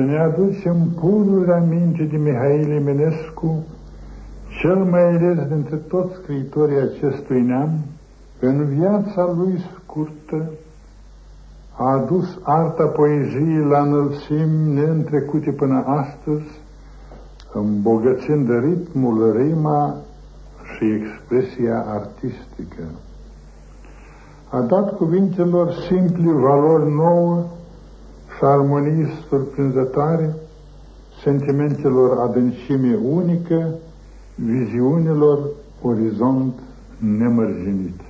să ne aducem pururi aminte de Mihail Eminescu, cel mai ales dintre toți scriitorii acestui neam, în viața lui scurtă, a adus arta poeziei la înălțimi neîntrecute până astăzi, îmbogățind ritmul, rima și expresia artistică. A dat cuvintelor simpli valori nouă și armonii surprinzătoare, sentimentelor adâncime unică, viziunilor orizont nemărginit.